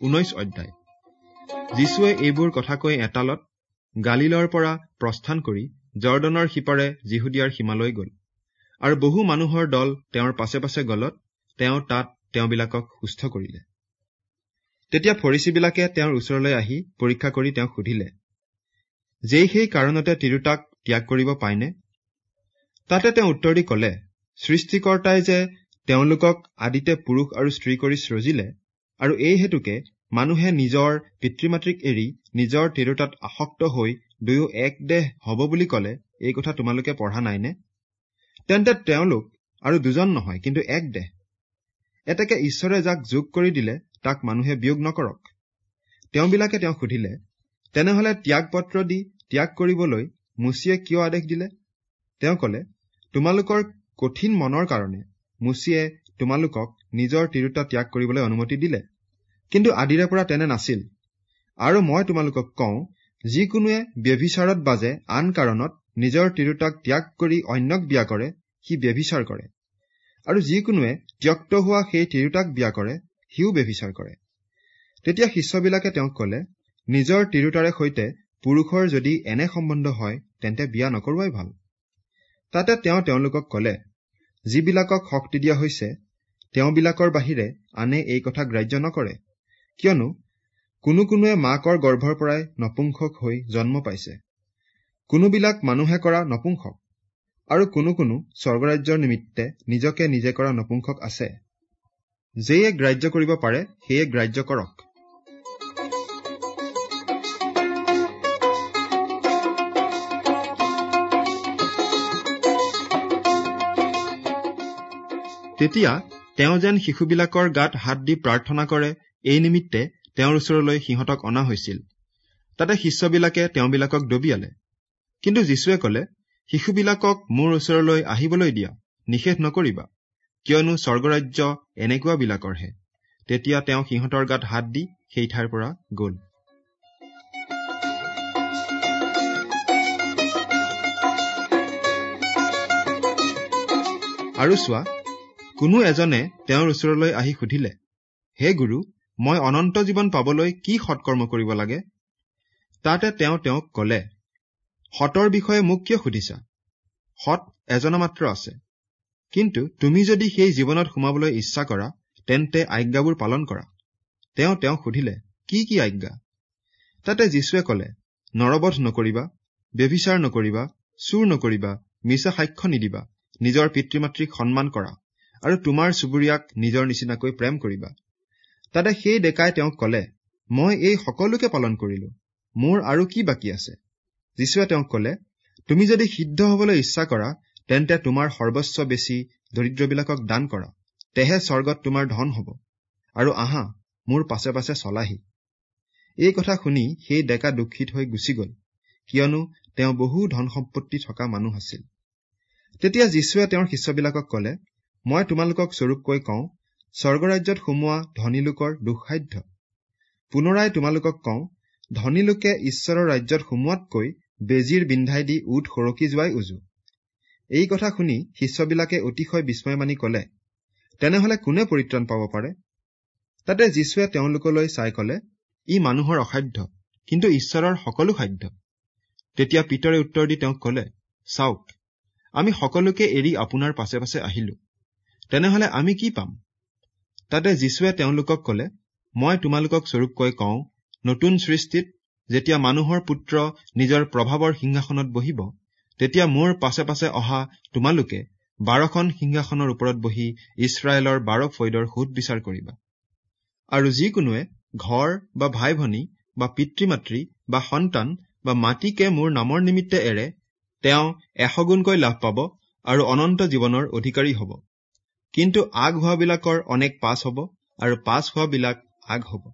ঊনৈশ অধ্যায়। যীশুৱে এইবোৰ কথা কৈ এটালত গালিলৰ পৰা প্ৰস্থান কৰি জৰ্দনৰ সিপাৰে যিহুদিয়াৰ সীমালৈ গল আৰু বহু মানুহৰ দল তেওঁৰ পাছে পাছে গলত তেওঁ তাত তেওঁবিলাকক সুস্থ কৰিলে। তেতিয়া ফৰিচীবিলাকে তেওঁৰ ওচৰলৈ আহি পৰীক্ষা কৰি তেওঁক সুধিলে যেই সেই কাৰণতে তিৰোতাক ত্যাগ কৰিব পায়নে তাতে তেওঁ উত্তৰ দি কলে সৃষ্টিকৰ্তাই যে তেওঁলোকক আদিতে পুৰুষ আৰু স্ত্ৰী কৰি সৃজিলে আৰু এই হেতুকে মানুহে নিজৰ পিতৃ মাতৃক এৰি নিজৰ তিৰোতাত আসক্ত হৈ দুয়ো এক দেহ হব বুলি কলে এই কথা তোমালোকে পঢ়া নাইনে? তেন্তে তেওঁলোক আৰু দুজন নহয় কিন্তু এক দেহ। এতেকে ঈশ্বৰে যাক যোগ কৰি দিলে তাক মানুহে বিয়োগ নকৰক। তেওঁবিলাকে তেওঁক সুধিলে তেনেহলে ত্যাগ পত্ৰ দি ত্যাগ কৰিবলৈ মুচিয়ে কিয় আদেশ দিলে? তেওঁ কলে তোমালোকৰ কঠিন মনৰ কাৰণে মুচিয়ে তোমালোকক নিজৰ তিৰোতা ত্যাগ কৰিবলৈ অনুমতি দিলে। কিন্তু আদিৰে পৰা তেনে নাছিল। আৰু মই তোমালোকক কওঁ যিকোনোৱে ব্যভিচাৰত বাজে আন কাৰণত নিজৰ তিৰোতাক ত্যাগ কৰি অন্যক বিয়া কৰে সি ব্যভিচাৰ কৰে। আৰু যিকোনোৱে ত্যক্ত হোৱা সেই তিৰোতাক বিয়া কৰে সিও ব্যভিচাৰ কৰে। তেতিয়া শিষ্যবিলাকে তেওঁক কলে নিজৰ তিৰোতাৰে সৈতে পুৰুষৰ যদি এনে সম্বন্ধ হয় তেন্তে বিয়া নকৰোৱাই ভাল। তাতে তেওঁ তেওঁলোকক কলে যিবিলাকক শক্তি দিয়া হৈছে তেওঁবিলাকৰ বাহিৰে আনে এই কথা গ্ৰাহ্য নকৰে। কিয়নো কোনো কোনোৱে মাকৰ গৰ্ভৰ পৰাই নপুংসক হৈ জন্ম পাইছে। কোনোবিলাক মানুহে কৰা নপুংসক আৰু কোনো কোনো স্বৰ্গৰাজ্যৰ নিমিত্তে নিজকে নিজে কৰা নপুংসক আছে। যেয়ে গ্ৰাহ্য কৰিব পাৰে সেয়ে গ্ৰাহ্য কৰক। তেতিয়া তেওঁ যেন শিশুবিলাকৰ গাত হাত দি প্ৰাৰ্থনা কৰে এই নিমিত্তে তেওঁৰ ওচৰলৈ সিহঁতক অনা হৈছিল। তাতে শিষ্যবিলাকে তেওঁবিলাকক দবিয়ালে। কিন্তু যীশুৱে কলে শিশুবিলাকক মোৰ ওচৰলৈ আহিবলৈ দিয়া নিষেধ নকৰিবা। কিয়নো স্বৰ্গৰাজ্য এনেকুৱাবিলাকৰহে। তেতিয়া তেওঁ সিহঁতৰ গাত হাত দি সেই ঠাইৰ পৰা গল। আৰু চোৱা কোনো এজনে তেওঁৰ ওচৰলৈ আহি সুধিলে হে গুৰু মই অনন্ত জীৱন পাবলৈ কি সৎকৰ্ম কৰিব লাগে? তাতে তেওঁ তেওঁক কলে সতৰ বিষয়ে মোক কিয় সুধিছা? সৎ এজনা মাত্ৰ আছে। কিন্তু তুমি যদি সেই জীৱনত সোমাবলৈ ইচ্ছা কৰা তেন্তে আজ্ঞাবোৰ পালন কৰা। তেওঁ তেওঁক সুধিলে কি কি আজ্ঞা? তাতে যীশুৱে কলে নৰবধ নকৰিবা ব্যভিচাৰ নকৰিবা চুৰ নকৰিবা মিছা সাক্ষ্য নিদিবা নিজৰ পিতৃ মাতৃক সন্মান কৰা আৰু তোমাৰ চুবুৰীয়াক নিজৰ নিচিনাকৈ প্ৰেম কৰিবা। তাতে সেই ডেকাই তেওঁক কলে মই এই সকলোকে পালন কৰিলো মোৰ আৰু কি বাকী আছে? যীশুৱে তেওঁক কলে তুমি যদি সিদ্ধ হবলৈ ইচ্ছা কৰা তেন্তে তোমাৰ সৰ্বস্ব বেছি দৰিদ্ৰবিলাকক দান কৰা তেহে স্বৰ্গত তোমাৰ ধন হব আৰু আহা মোৰ পাছে পাছে চলাহি। এই কথা শুনি সেই ডেকা দুখিত হৈ গুচি গল কিয়নো তেওঁ বহু ধন সম্পত্তি থকা মানুহ আছিল। তেতিয়া যীশুৱে তেওঁৰ শিষ্যবিলাকক কলে মই তোমালোকক স্বৰূপকৈ কওঁ স্বৰ্গৰাজ্যত সোমোৱা ধনী লোকৰ দুঃসাধ্য। পুনৰাই তোমালোকক কওঁ ধনী লোকে ঈশ্বৰৰ ৰাজ্যত সোমোৱাতকৈ বেজীৰ বিন্ধাই দি উঠ সৰকি যোৱাই উজু। এই কথা শুনি শিষ্যবিলাকে অতিশয় বিস্ময় মানি কলে তেনেহলে কোনে পৰিত্ৰাণ পাব পাৰে? তাতে যীশুৱে তেওঁলোকলৈ চাই কলে ই মানুহৰ অসাধ্য কিন্তু ঈশ্বৰৰ সকলো সাধ্য। তেতিয়া পিতৰে উত্তৰ দি তেওঁক কলে চাওক আমি সকলোকে এৰি আপোনাৰ পাছে পাছে আহিলো। তেনেহলে আমি কি পাম? তাতে যীশুৱে তেওঁলোকক কলে মই তোমালোকক স্বৰূপকৈ কওঁ নতুন সৃষ্টিত যেতিয়া মানুহৰ পুত্ৰ নিজৰ প্ৰভাৱৰ সিংহাসনত বহিব তেতিয়া মোৰ পাছে পাছে অহা তোমালোকে বাৰখন সিংহাসনৰ ওপৰত বহি ইছৰাইলৰ বাৰ ফৈদৰ সোধ বিচাৰ কৰিবা। আৰু যিকোনোৱে ঘৰ বা ভাই ভনী বা পিতৃ মাতৃ বা সন্তান বা মাটিকে মোৰ নামৰ নিমিত্তে এৰে তেওঁ এশগুণকৈ লাভ পাব আৰু অনন্ত জীৱনৰ অধিকাৰী হ'ব। কিন্তু আগ হোৱাবিলাকৰ অনেক পাছ হ'ব আৰু পাছ হোৱাবিলাক আগ হ'ব